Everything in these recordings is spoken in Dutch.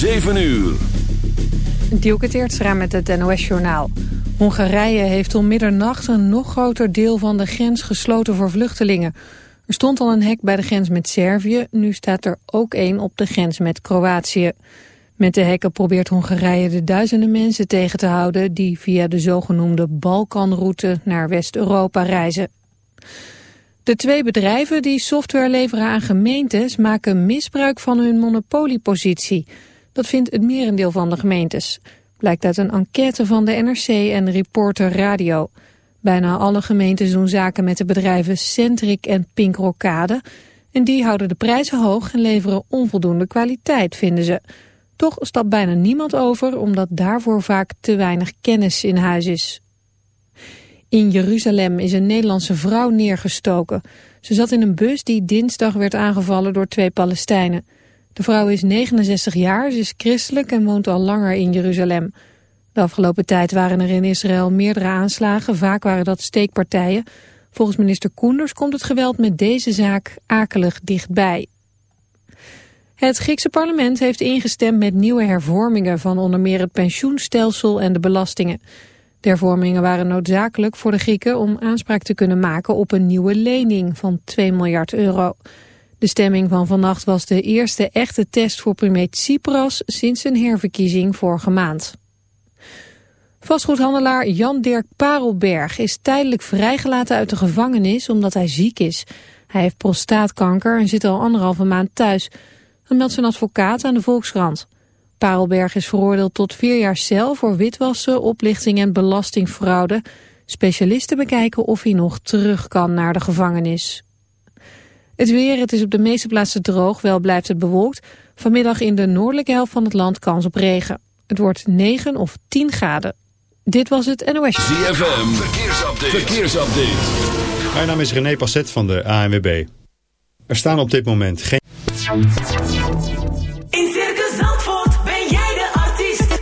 7 uur. Dielke met het NOS-journaal. Hongarije heeft om middernacht een nog groter deel van de grens gesloten voor vluchtelingen. Er stond al een hek bij de grens met Servië, nu staat er ook één op de grens met Kroatië. Met de hekken probeert Hongarije de duizenden mensen tegen te houden... die via de zogenoemde Balkanroute naar West-Europa reizen. De twee bedrijven die software leveren aan gemeentes... maken misbruik van hun monopoliepositie... Dat vindt het merendeel van de gemeentes. Blijkt uit een enquête van de NRC en Reporter Radio. Bijna alle gemeentes doen zaken met de bedrijven Centric en Pink Rokade. En die houden de prijzen hoog en leveren onvoldoende kwaliteit, vinden ze. Toch stapt bijna niemand over, omdat daarvoor vaak te weinig kennis in huis is. In Jeruzalem is een Nederlandse vrouw neergestoken. Ze zat in een bus die dinsdag werd aangevallen door twee Palestijnen. De vrouw is 69 jaar, ze is christelijk en woont al langer in Jeruzalem. De afgelopen tijd waren er in Israël meerdere aanslagen, vaak waren dat steekpartijen. Volgens minister Koenders komt het geweld met deze zaak akelig dichtbij. Het Griekse parlement heeft ingestemd met nieuwe hervormingen van onder meer het pensioenstelsel en de belastingen. De hervormingen waren noodzakelijk voor de Grieken om aanspraak te kunnen maken op een nieuwe lening van 2 miljard euro. De stemming van vannacht was de eerste echte test voor premier Tsipras sinds een herverkiezing vorige maand. Vastgoedhandelaar Jan-Dirk Parelberg is tijdelijk vrijgelaten uit de gevangenis omdat hij ziek is. Hij heeft prostaatkanker en zit al anderhalve maand thuis. Dan meldt zijn advocaat aan de Volkskrant. Parelberg is veroordeeld tot vier jaar cel voor witwassen, oplichting en belastingfraude. Specialisten bekijken of hij nog terug kan naar de gevangenis. Het weer, het is op de meeste plaatsen droog, wel blijft het bewolkt. Vanmiddag in de noordelijke helft van het land kans op regen. Het wordt 9 of 10 graden. Dit was het NOS. ZFM, verkeersupdate. verkeersupdate. Mijn naam is René Passet van de ANWB. Er staan op dit moment geen... In Circus Zandvoort ben jij de artiest.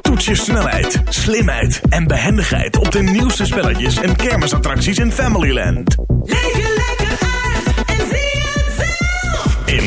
Toets je snelheid, slimheid en behendigheid op de nieuwste spelletjes en kermisattracties in Familyland. Leef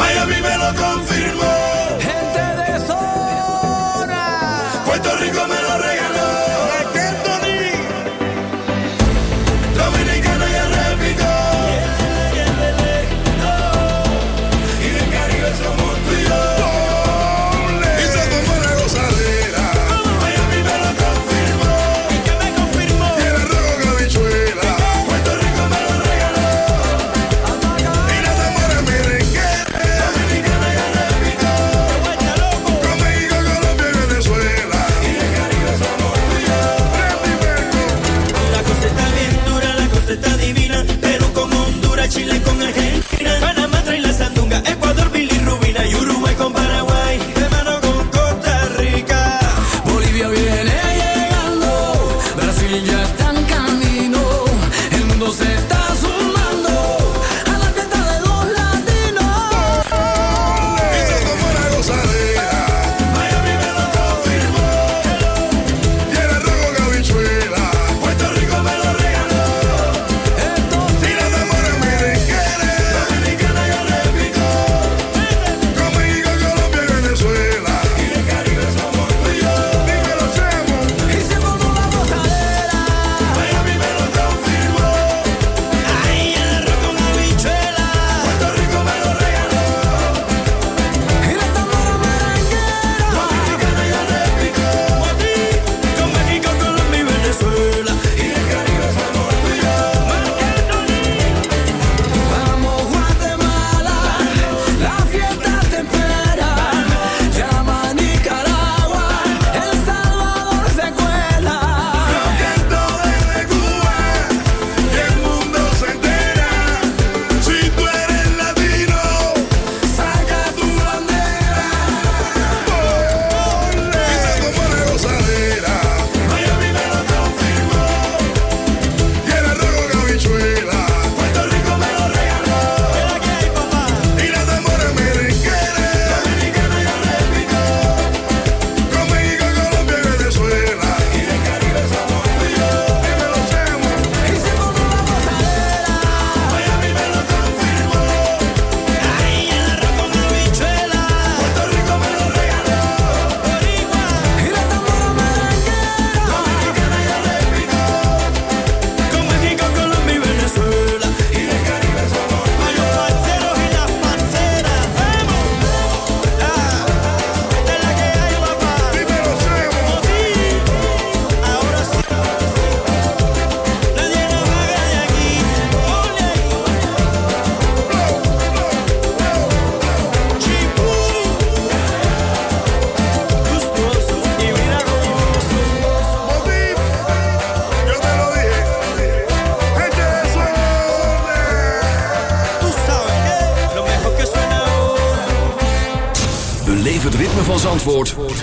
Miami me lo confirmó.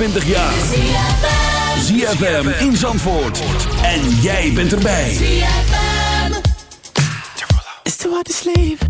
25 jaar. ZFM in Zandvoort. En jij bent erbij. It's too hard to sleep.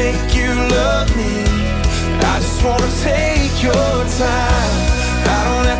make you love me. I just wanna take your time. I don't have